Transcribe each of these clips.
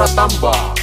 Ratamba.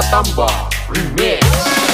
Edi Pratamba Remix